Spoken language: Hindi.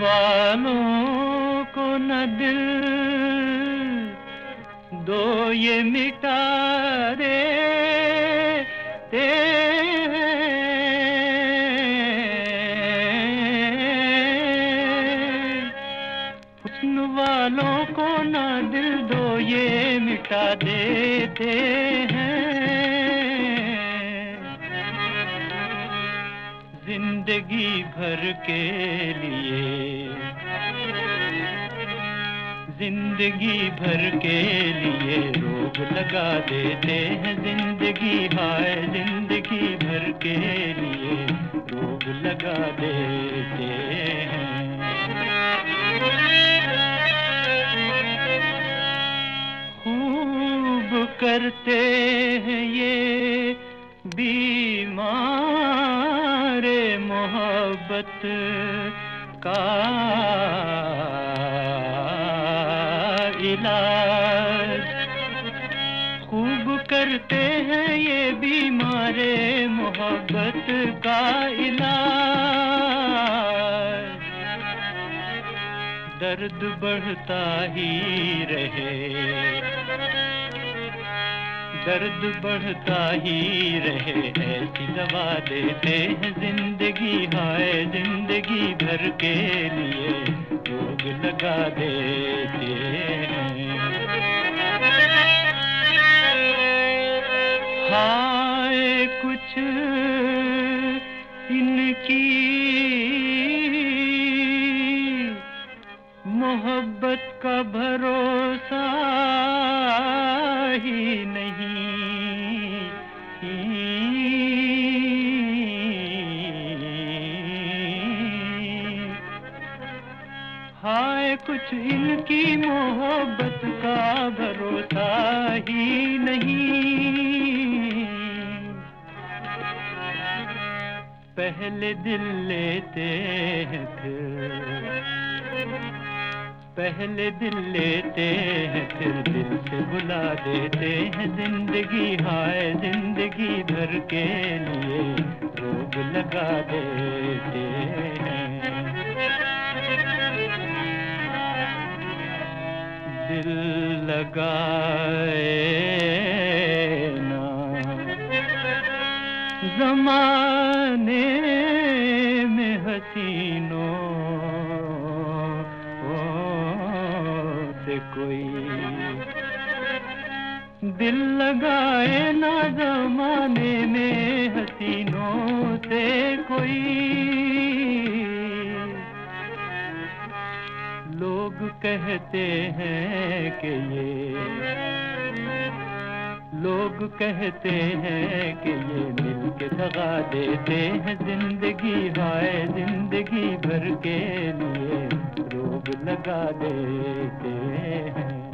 वालों को न दिल दो ये मिटा देते हुस्न वालों को न दिल दो ये मिटा देते ज़िंदगी भर के लिए। ज़िंदगी भर के लिए रोग लगा देते हैं ज़िंदगी, हाय ज़िंदगी भर के लिए रोग लगा देते हैं। खूब करते हैं ये बीमार मोहब्बत का इलाज। खूब करते हैं ये बीमारे मोहब्बत का इलाज। दर्द बढ़ता ही रहे। दर्द बढ़ता ही रहे, ऐसी दवा देते हैं ज़िंदगी, हाय ज़िंदगी भर के लिए रोग लगा देते हाय कुछ इनकी मोहब्बत का भरोसा कुछ इनकी मोहब्बत का भरोसा ही नहीं। पहले दिल लेते हैं पहले दिल लेते हैं फिर, दिल से बुला देते हैं ज़िंदगी। हाय ज़िंदगी भर के लिए रोग लगा देते हैं। दिल लगाए ना जमाने में हसीनों से कोई दिल लगाए ना जमाने में हसीनों से कोई लोग कहते हैं कि ये लोग कहते हैं कि ये मिल के दगा देते हैं ज़िंदगी, हाय ज़िंदगी भर के लिए, रोग लगा देते हैं।